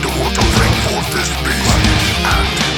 underwater bring forth this beast And